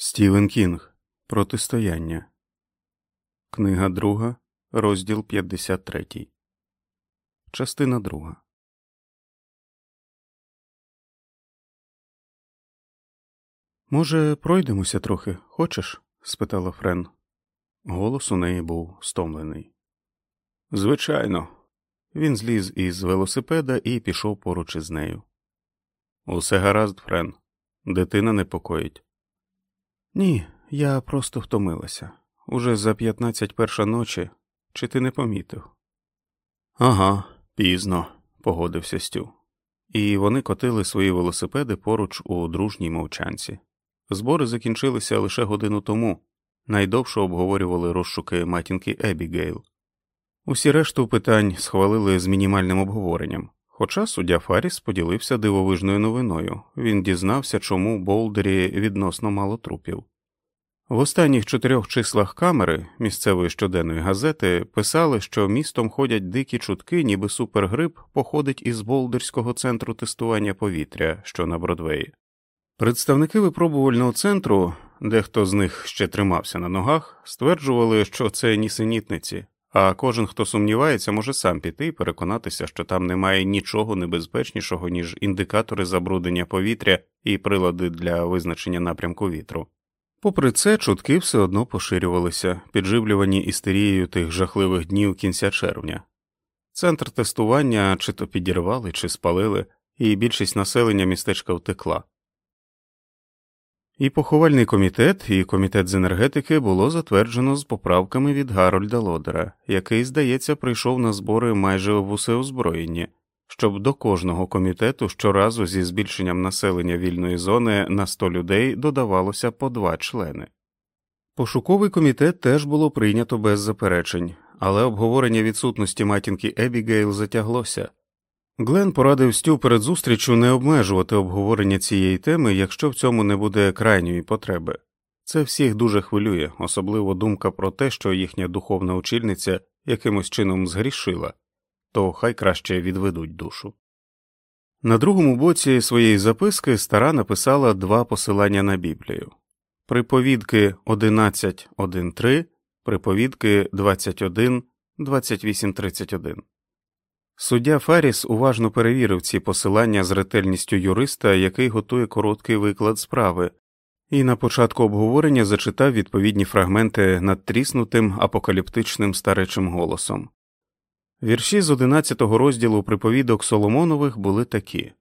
Стівен Кінг Протистояння. Книга друга, розділ 53. Частина друга. Може, пройдемося трохи, хочеш? спитала Френ. Голос у неї був стомлений. Звичайно. Він зліз із велосипеда і пішов поруч із нею. Усе гаразд, Френ. Дитина непокоїть. Ні, я просто втомилася. Уже за п'ятнадцять перша ночі, чи ти не помітив? Ага, пізно, погодився Стю. І вони котили свої велосипеди поруч у дружній мовчанці. Збори закінчилися лише годину тому, найдовше обговорювали розшуки матінки Ебігейл. Усі решту питань схвалили з мінімальним обговоренням. Хоча суддя Фаріс поділився дивовижною новиною він дізнався, чому у Болдері відносно мало трупів. В останніх чотирьох числах камери місцевої щоденної газети писали, що містом ходять дикі чутки, ніби супергрип походить із Болдерського центру тестування повітря, що на Бродвеї. Представники випробувального центру, дехто з них ще тримався на ногах, стверджували, що це нісенітниці, а кожен, хто сумнівається, може сам піти і переконатися, що там немає нічого небезпечнішого, ніж індикатори забруднення повітря і прилади для визначення напрямку вітру. Попри це, чутки все одно поширювалися, підживлювані істерією тих жахливих днів кінця червня. Центр тестування чи то підірвали, чи спалили, і більшість населення містечка втекла. І поховальний комітет, і комітет з енергетики було затверджено з поправками від Гарольда Лодера, який, здається, прийшов на збори майже в усе озброєнні, щоб до кожного комітету щоразу зі збільшенням населення вільної зони на 100 людей додавалося по два члени. Пошуковий комітет теж було прийнято без заперечень, але обговорення відсутності матінки Ебігейл затяглося. Глен порадив Стю перед зустріччю не обмежувати обговорення цієї теми, якщо в цьому не буде крайньої потреби. Це всіх дуже хвилює, особливо думка про те, що їхня духовна очільниця якимось чином згрішила, то хай краще відведуть душу. На другому боці своєї записки стара написала два посилання на Біблію приповідки 11.1.3, приповідки 21, 28.31. Суддя Фаріс уважно перевірив ці посилання з ретельністю юриста, який готує короткий виклад справи, і на початку обговорення зачитав відповідні фрагменти над тріснутим апокаліптичним старечим голосом. Вірші з одинадцятого розділу приповідок Соломонових були такі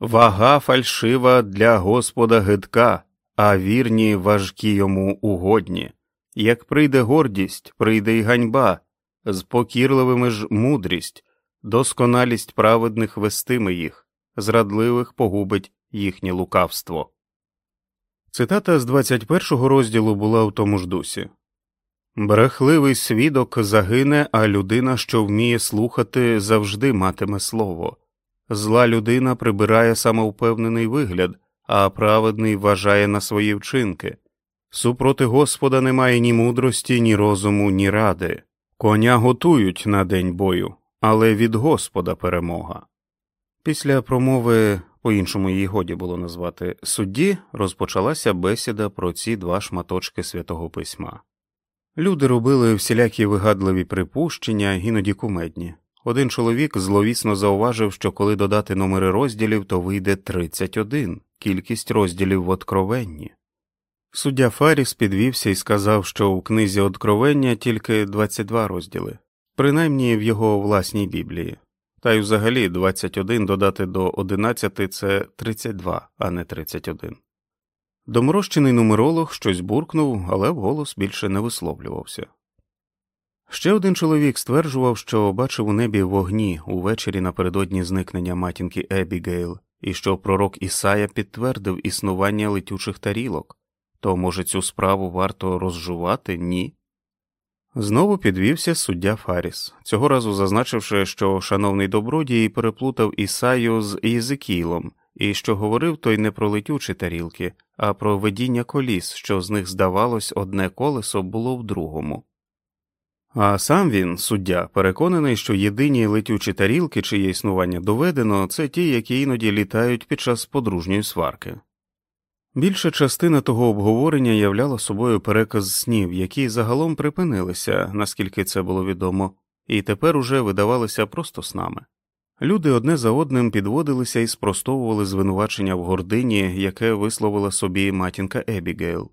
Вага фальшива для Господа гидка, а вірні важкі йому угодні. Як прийде гордість, прийде й ганьба, з покірливими ж мудрість, досконалість праведних вестиме їх, зрадливих погубить їхнє лукавство. Цитата з 21-го розділу була в тому ж дусі Брехливий свідок загине, а людина, що вміє слухати, завжди матиме слово. Зла людина прибирає самовпевнений вигляд, а праведний вважає на свої вчинки. Супроти Господа немає ні мудрості, ні розуму, ні ради. Коня готують на день бою, але від Господа перемога. Після промови, по іншому її годі було назвати судді, розпочалася бесіда про ці два шматочки святого письма. Люди робили всілякі вигадливі припущення, іноді кумедні. Один чоловік зловісно зауважив, що коли додати номери розділів, то вийде 31, кількість розділів в откровенні. Суддя Фаріс підвівся і сказав, що у книзі Откровення тільки 22 розділи, принаймні в його власній Біблії, та й взагалі 21 додати до 11 це 32, а не 31. Доморощений нумеролог щось буркнув, але вголос більше не висловлювався. Ще один чоловік стверджував, що бачив у небі вогні увечері напередодні зникнення матінки Ебігейл, і що пророк Ісая підтвердив існування летючих тарілок, то, може, цю справу варто розжувати, ні. Знову підвівся суддя Фаріс, цього разу зазначивши, що шановний добродій переплутав Ісаю з Єзикілом, і що говорив той не про летючі тарілки, а про видіння коліс, що з них здавалось, одне колесо було в другому. А сам він, суддя, переконаний, що єдині летючі тарілки, чиє існування доведено, це ті, які іноді літають під час подружньої сварки. Більша частина того обговорення являла собою переказ снів, які загалом припинилися, наскільки це було відомо, і тепер уже видавалися просто снами. Люди одне за одним підводилися і спростовували звинувачення в гордині, яке висловила собі матінка Ебігейл.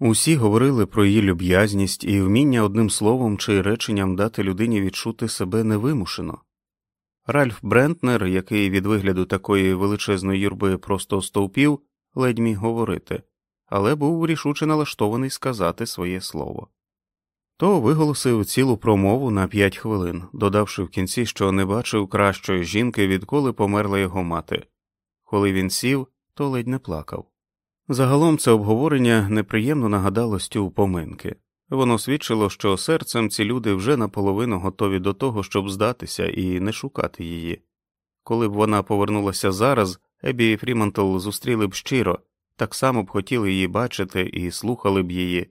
Усі говорили про її люб'язність і вміння одним словом чи реченням дати людині відчути себе невимушено. Ральф Брентнер, який від вигляду такої величезної юрби просто стовпів, ледь міг говорити, але був рішуче налаштований сказати своє слово. То виголосив цілу промову на п'ять хвилин, додавши в кінці, що не бачив кращої жінки, відколи померла його мати. Коли він сів, то ледь не плакав. Загалом це обговорення неприємно нагадало стю поминки. Воно свідчило, що серцем ці люди вже наполовину готові до того, щоб здатися і не шукати її. Коли б вона повернулася зараз, Ебі і Фрімантл зустріли б щиро, так само б хотіли її бачити і слухали б її.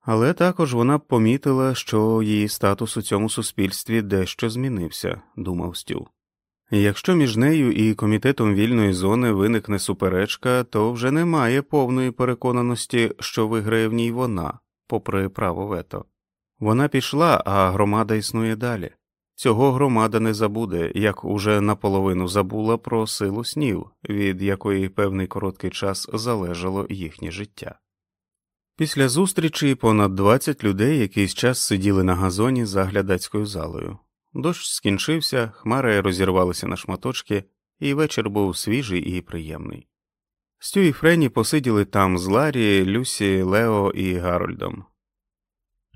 Але також вона б помітила, що її статус у цьому суспільстві дещо змінився, думав Стю. Якщо між нею і комітетом вільної зони виникне суперечка, то вже немає повної переконаності, що виграє в ній вона, попри право вето. Вона пішла, а громада існує далі. Цього громада не забуде, як уже наполовину забула про силу снів, від якої певний короткий час залежало їхнє життя. Після зустрічі понад 20 людей якийсь час сиділи на газоні за глядацькою залою. Дощ скінчився, хмари розірвалися на шматочки, і вечір був свіжий і приємний. Стю і Френі посиділи там з Ларі, Люсі, Лео і Гарольдом.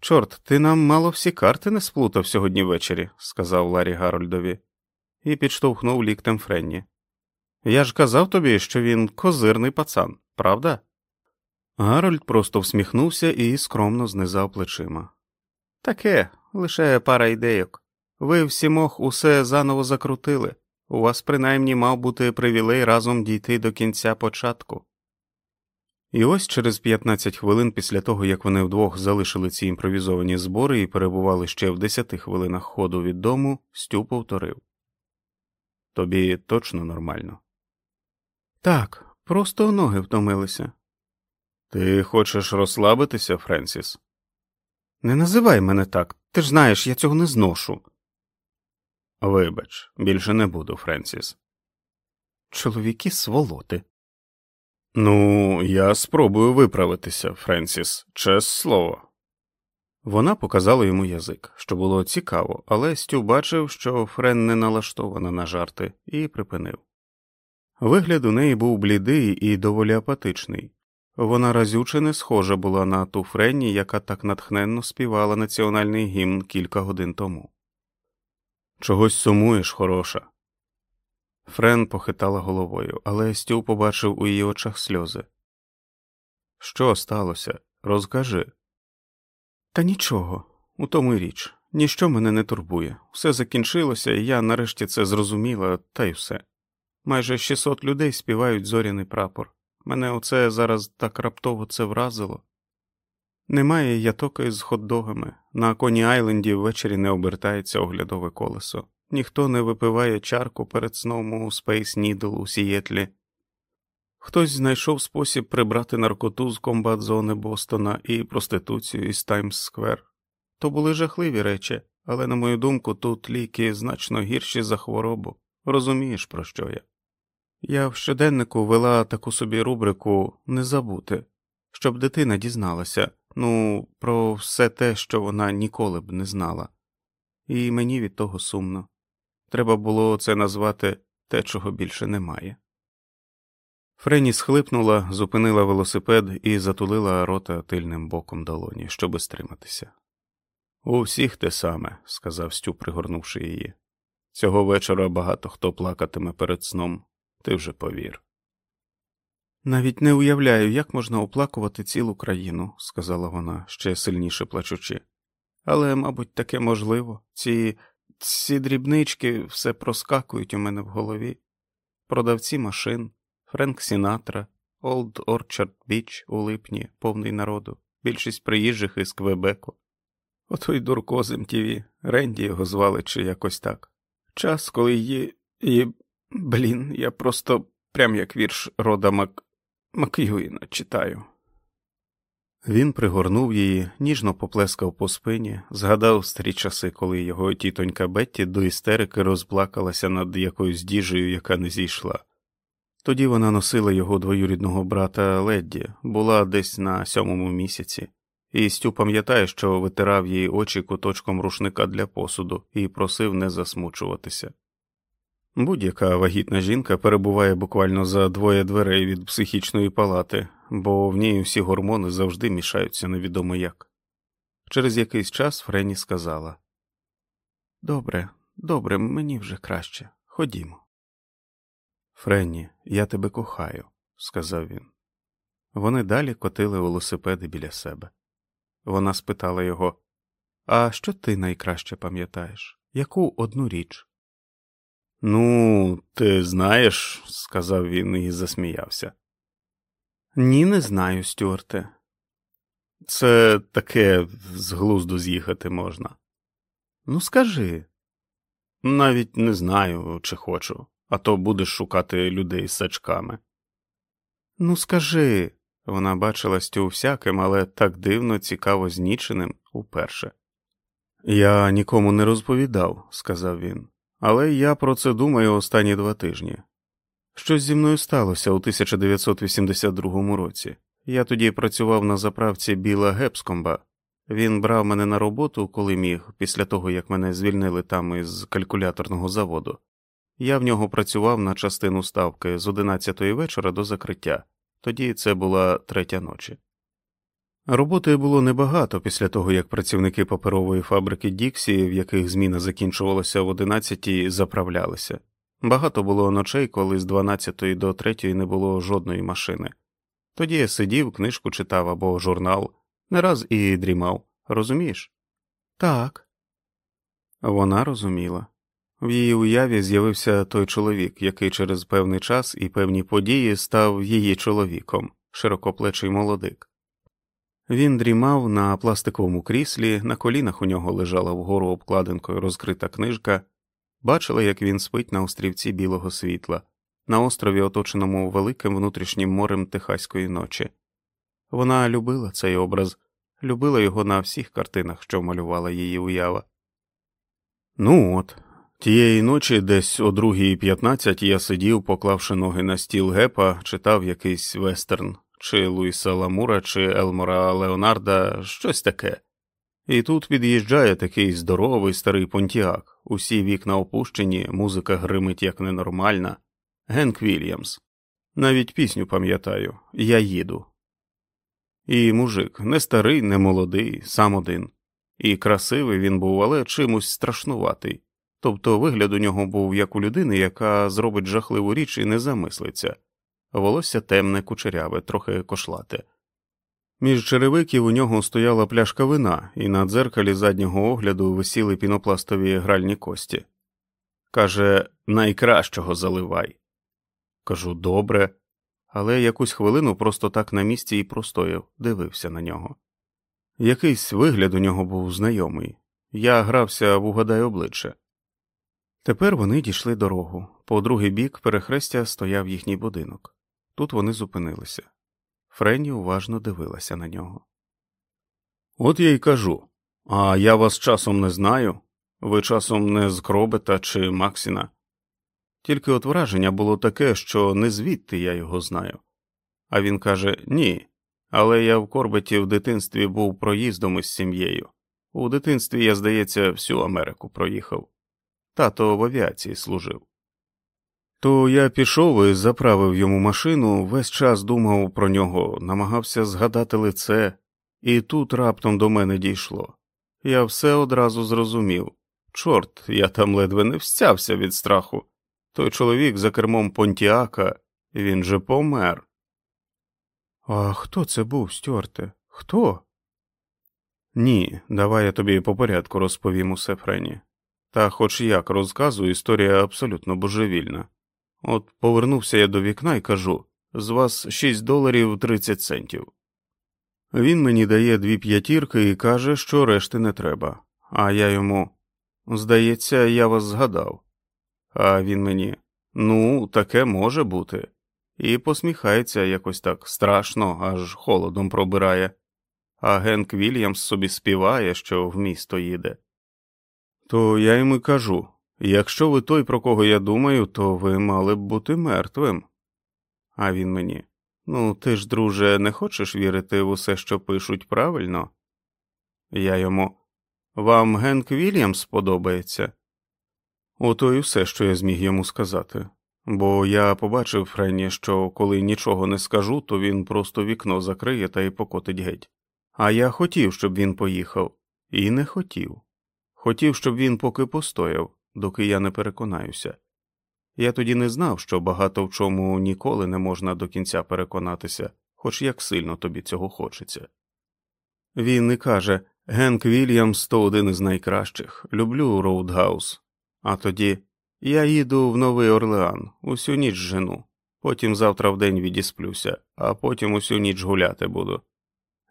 Чорт, ти нам мало всі карти не сплутав сьогодні ввечері, сказав Ларі Гарольдові, і підштовхнув ліктем Френні. Я ж казав тобі, що він козирний пацан, правда? Гарольд просто всміхнувся і скромно знизав плечима. Таке, лише пара ідейок. Ви всімох усе заново закрутили. У вас принаймні мав бути привілей разом дійти до кінця початку. І ось через 15 хвилин після того, як вони вдвох залишили ці імпровізовані збори і перебували ще в 10 хвилинах ходу від дому, Стю повторив Тобі точно нормально? Так, просто ноги втомилися. Ти хочеш розслабитися, Френсіс? Не називай мене так. Ти ж знаєш, я цього не зношу. Вибач, більше не буду, Френсіс. Чоловіки сволоти. Ну, я спробую виправитися, Френсіс, чес слово. Вона показала йому язик, що було цікаво, але Стю бачив, що Френ не налаштована на жарти, і припинив. Вигляд у неї був блідий і доволі апатичний. Вона разюче не схожа була на ту Френні, яка так натхненно співала національний гімн кілька годин тому. Чогось сумуєш, хороша. Френ похитала головою, але Стю побачив у її очах сльози. Що сталося? Розкажи. Та нічого, у тому й річ. Ніщо мене не турбує. Все закінчилося, і я нарешті це зрозуміла, та й все. Майже 600 людей співають зоряний прапор. Мене оце зараз так раптово це вразило. Немає ятки з хот-догами. На коні Айленді ввечері не обертається оглядове колесо. Ніхто не випиває чарку перед сном у Space Needle у Сієтлі. Хтось знайшов спосіб прибрати наркоту з комбат зони Бостона і проституцію із Таймс Сквер. То були жахливі речі, але, на мою думку, тут ліки значно гірші за хворобу. Розумієш, про що я? Я в щоденнику вела таку собі рубрику не забути, щоб дитина дізналася, ну, про все те, що вона ніколи б не знала, і мені від того сумно. Треба було це назвати те, чого більше немає. Френі схлипнула, зупинила велосипед і затулила рота тильним боком долоні, щоби стриматися. У всіх те саме, сказав Стю, пригорнувши її. Цього вечора багато хто плакатиме перед сном, ти вже повір. Навіть не уявляю, як можна оплакувати цілу країну, сказала вона, ще сильніше плачучи. Але, мабуть, таке можливо. Ці ці дрібнички все проскакують у мене в голові. Продавці машин, Френк Сінатра, Олд Орчард Біч у липні, повний народу, більшість приїжджих із Квебеку. Отой дурко з МТВ, Ренді його звали чи якось так. Час, коли її. її... Блін, я просто прям як вірш рода Мак... Мак'юїна читаю. Він пригорнув її, ніжно поплескав по спині, згадав старі часи, коли його тітонька Бетті до істерики розплакалася над якоюсь діжею, яка не зійшла. Тоді вона носила його двоюрідного брата Ледді, була десь на сьомому місяці, і Стю пам'ятає, що витирав їй очі куточком рушника для посуду і просив не засмучуватися. Будь-яка вагітна жінка перебуває буквально за двоє дверей від психічної палати, бо в ній усі гормони завжди мішаються невідомо як. Через якийсь час Френі сказала Добре, добре, мені вже краще. Ходімо. Френні, я тебе кохаю, сказав він. Вони далі котили велосипеди біля себе. Вона спитала його А що ти найкраще пам'ятаєш? Яку одну річ? Ну, ти знаєш, сказав він і засміявся. Ні, не знаю, Стюарте. Це таке з глузду з'їхати можна. Ну, скажи. Навіть не знаю, чи хочу, а то будеш шукати людей з сачками. Ну, скажи, вона бачила Стю всяким, але так дивно, цікаво зніченим уперше. Я нікому не розповідав, сказав він, але я про це думаю останні два тижні. Щось зі мною сталося у 1982 році. Я тоді працював на заправці Біла Гепскомба. Він брав мене на роботу, коли міг, після того як мене звільнили там із калькуляторного заводу. Я в нього працював на частину ставки з 11 вечора до закриття, тоді це була третя ночі. Роботи було небагато після того, як працівники паперової фабрики Діксі, в яких зміна закінчувалася в 11 заправлялися. Багато було ночей, коли з 12 до 3 не було жодної машини. Тоді я сидів, книжку читав або журнал, не раз і дрімав, розумієш? Так. Вона розуміла. В її уяві з'явився той чоловік, який через певний час і певні події став її чоловіком, широкоплечий молодик. Він дрімав на пластиковому кріслі, на колінах у нього лежала вгору обкладинкою розкрита книжка, бачила, як він спить на острівці білого світла, на острові, оточеному великим внутрішнім морем Техаської ночі. Вона любила цей образ, любила його на всіх картинах, що малювала її уява. Ну от, тієї ночі, десь о другій п'ятнадцять я сидів, поклавши ноги на стіл гепа, читав якийсь вестерн, чи Луїса Ламура, чи Елмора Леонарда, щось таке. І тут під'їжджає такий здоровий старий понтіак, усі вікна опущені, музика гримить як ненормальна. Генк Вільямс. Навіть пісню пам'ятаю Я їду. І мужик не старий, не молодий, сам один. І красивий він був, але чимось страшнуватий. Тобто вигляд у нього був як у людини, яка зробить жахливу річ і не замислиться волосся темне, кучеряве, трохи кошлате. Між черевиків у нього стояла пляшка вина, і на дзеркалі заднього огляду висіли пінопластові гральні кості. Каже, найкращого заливай. Кажу, добре, але якусь хвилину просто так на місці і простояв, дивився на нього. Якийсь вигляд у нього був знайомий. Я грався в угадай обличчя. Тепер вони дійшли дорогу. По другий бік перехрестя стояв їхній будинок. Тут вони зупинилися. Френні уважно дивилася на нього. От я й кажу. А я вас часом не знаю. Ви часом не з Кробета чи Максіна. Тільки от враження було таке, що не звідти я його знаю. А він каже ні. Але я в Корбеті в дитинстві був проїздом із сім'єю. У дитинстві я, здається, всю Америку проїхав. Тато в авіації служив. То я пішов і заправив йому машину, весь час думав про нього, намагався згадати лице, і тут раптом до мене дійшло. Я все одразу зрозумів. Чорт, я там ледве не встявся від страху. Той чоловік за кермом Понтіака, він же помер. А хто це був, Стюарте? Хто? Ні, давай я тобі по порядку розповім усе Френі. Та хоч як розказую, історія абсолютно божевільна. От повернувся я до вікна і кажу з вас 6 доларів 30 центів. Він мені дає дві п'ятірки і каже, що решти не треба. А я йому здається, я вас згадав. А він мені ну, таке може бути. і посміхається якось так страшно, аж холодом пробирає, а Генк Вільямс собі співає, що в місто їде. То я йому кажу якщо ви той, про кого я думаю, то ви мали б бути мертвим. А він мені ну, ти ж, друже, не хочеш вірити в усе, що пишуть правильно? Я йому вам Генк Вільямс подобається? Ото і все, що я зміг йому сказати, бо я побачив Френні, що коли нічого не скажу, то він просто вікно закриє та й покотить геть. А я хотів, щоб він поїхав, і не хотів. Хотів, щоб він поки постояв, доки я не переконаюся. Я тоді не знав, що багато в чому ніколи не можна до кінця переконатися, хоч як сильно тобі цього хочеться. Він і каже Генк Вільямс то один із найкращих, люблю roadhouse. А тоді я їду в Новий Орлеан, усю ніч жену, потім завтра в день відісплюся, а потім усю ніч гуляти буду.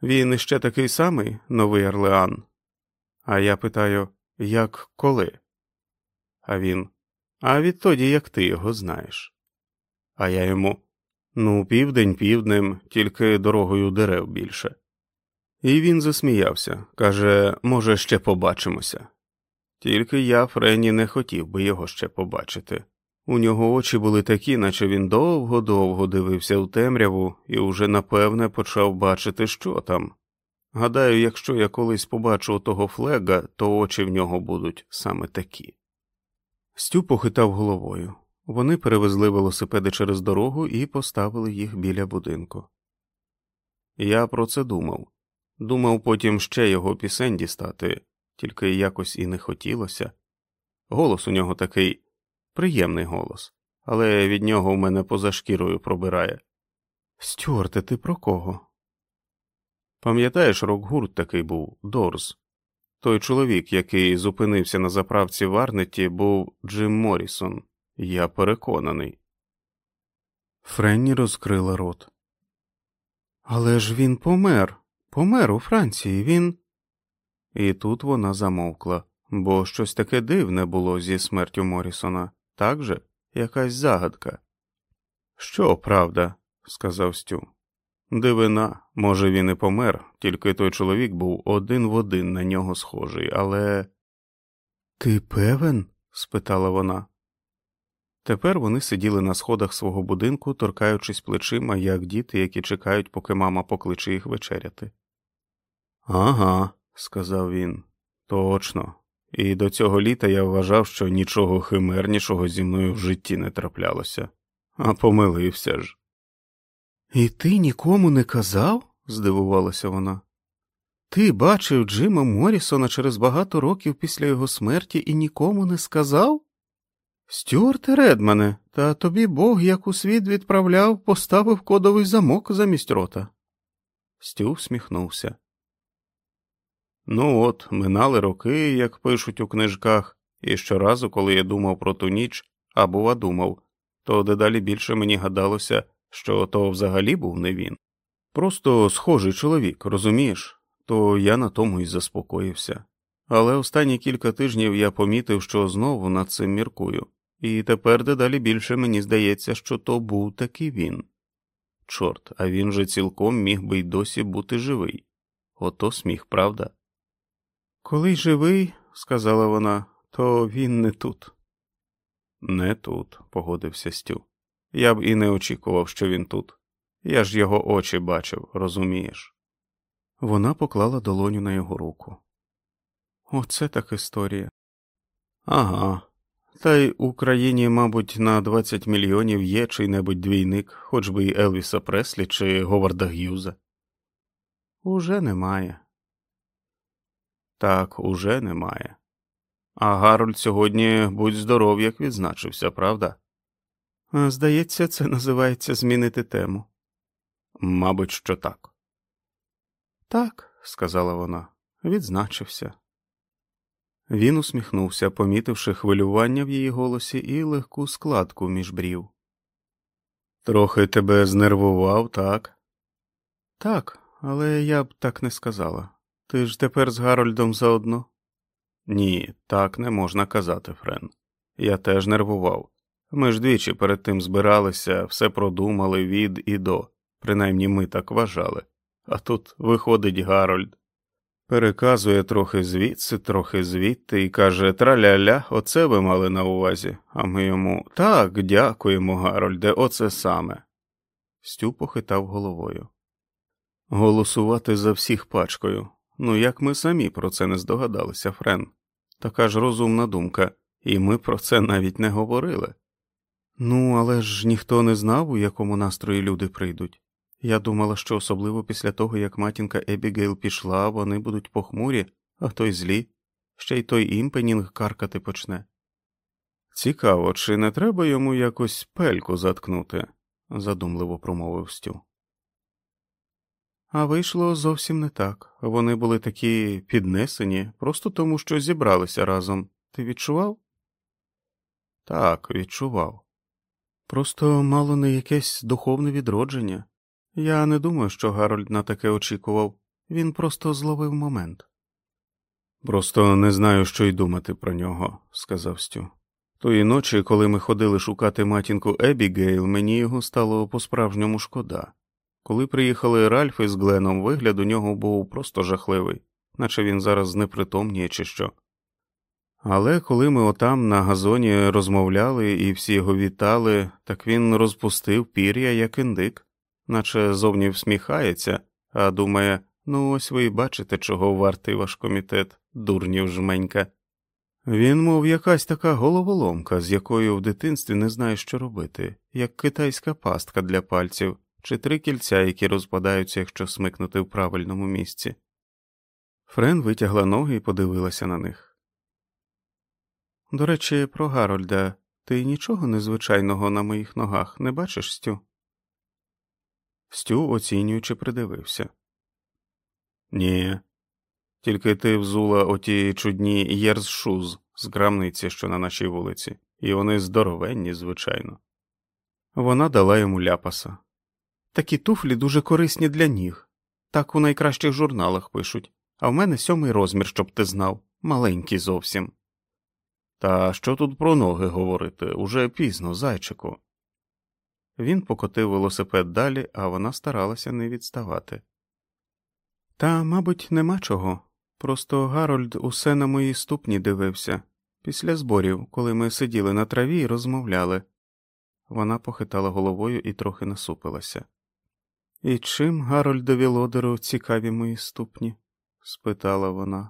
Він іще такий самий Новий Орлеан. А я питаю, як коли? А він А відтоді, як ти його знаєш. А я йому Ну, південь півднем, тільки дорогою дерев більше. І він засміявся каже, може, ще побачимося. Тільки я, Френі, не хотів би його ще побачити. У нього очі були такі, наче він довго-довго дивився в темряву і уже напевне почав бачити, що там. Гадаю, якщо я колись побачу того флега, то очі в нього будуть саме такі. Стю похитав головою. Вони перевезли велосипеди через дорогу і поставили їх біля будинку. Я про це думав. Думав потім ще його пісень дістати, тільки якось і не хотілося. Голос у нього такий приємний голос, але від нього в мене поза шкірою пробирає. Стюарте, ти про кого? Пам'ятаєш, рок-гурт такий був Дорз. Той чоловік, який зупинився на заправці в Арнеті, був Джим Морісон. Я переконаний. Френні розкрила рот. Але ж він помер. Помер у Франції, він. І тут вона замовкла, бо щось таке дивне було зі смертю Морісона, так же якась загадка. Що правда, сказав Стю. Дивина, може, він і помер, тільки той чоловік був один в один на нього схожий, але. Ти певен? спитала вона. Тепер вони сиділи на сходах свого будинку, торкаючись плечима, як діти, які чекають, поки мама покличе їх вечеряти. Ага, сказав він. Точно. І до цього літа я вважав, що нічого химернішого зі мною в житті не траплялося, а помилився ж. І ти нікому не казав? здивувалася вона. Ти бачив Джима Морісона через багато років після його смерті і нікому не сказав? Стюарте Редмане, та тобі Бог, як у світ відправляв, поставив кодовий замок замість рота. Стю всміхнувся. Ну от, минали роки, як пишуть у книжках, і щоразу, коли я думав про ту ніч, а бува думав, то дедалі більше мені гадалося, що то взагалі був не він. Просто схожий чоловік, розумієш, то я на тому й заспокоївся. Але останні кілька тижнів я помітив, що знову над цим міркую, і тепер дедалі більше мені здається, що то був таки він. Чорт, а він же цілком міг би й досі бути живий. Ото сміх, правда? Коли живий, сказала вона, то він не тут. Не тут, погодився Стю. Я б і не очікував, що він тут. Я ж його очі бачив, розумієш? Вона поклала долоню на його руку. Оце так історія. Ага. Та й у країні, мабуть, на 20 мільйонів є чий небудь двійник, хоч би й Елвіса Преслі чи Говарда Г'юза. Уже немає. Так, уже немає. А Гарольд сьогодні будь здоров, як відзначився, правда? Здається, це називається змінити тему. Мабуть, що так. Так, сказала вона, відзначився. Він усміхнувся, помітивши хвилювання в її голосі і легку складку між брів. Трохи тебе знервував, так? Так, але я б так не сказала. Ти ж тепер з Гарольдом заодно? Ні, так не можна казати, Френ. Я теж нервував. Ми ж двічі перед тим збиралися, все продумали від і до, принаймні ми так вважали. А тут виходить Гарольд, переказує трохи звідси, трохи звідти і каже Траля-ля, оце ви мали на увазі, а ми йому так, дякуємо, Гарольде, оце саме. Стю похитав головою. Голосувати за всіх пачкою. Ну як ми самі про це не здогадалися, Френ. Така ж розумна думка, і ми про це навіть не говорили. Ну, але ж ніхто не знав, у якому настрої люди прийдуть. Я думала, що особливо після того, як матінка Ебігейл пішла, вони будуть похмурі, а то й злі, ще й той імпенінг каркати почне. Цікаво, чи не треба йому якось пельку заткнути, задумливо промовив Стю. А вийшло зовсім не так. Вони були такі піднесені, просто тому, що зібралися разом. Ти відчував? Так, відчував. Просто мало не якесь духовне відродження. Я не думаю, що Гарольд на таке очікував, він просто зловив момент. Просто не знаю, що й думати про нього, сказав Стю. Тої ночі, коли ми ходили шукати матінку Ебігейл, мені його стало по справжньому шкода. Коли приїхали Ральф із Гленом, вигляд у нього був просто жахливий, наче він зараз знепритомніє чи що. Але коли ми отам на газоні розмовляли і всі його вітали, так він розпустив пір'я, як індик, наче зовні всміхається, а думає ну ось ви і бачите, чого вартий ваш комітет, дурнів жменька. Він, мов якась така головоломка, з якою в дитинстві не знає, що робити, як китайська пастка для пальців чи три кільця, які розпадаються, якщо смикнути в правильному місці. Френ витягла ноги і подивилася на них. До речі, про Гарольда, ти нічого незвичайного на моїх ногах не бачиш, Стю? Стю, оцінюючи, придивився. Ні. Тільки ти взула оті чудні єрзшуз з крамниці, що на нашій вулиці, і вони здоровенні, звичайно. Вона дала йому ляпаса. Такі туфлі дуже корисні для ніг. Так у найкращих журналах пишуть, а в мене сьомий розмір, щоб ти знав, маленький зовсім. Та що тут про ноги говорити? Уже пізно, зайчику. Він покотив велосипед далі, а вона старалася не відставати. Та, мабуть, нема чого. Просто Гарольд усе на мої ступні дивився, після зборів, коли ми сиділи на траві і розмовляли. Вона похитала головою і трохи насупилася. І чим Гарольдові лодеру цікаві мої ступні? спитала вона.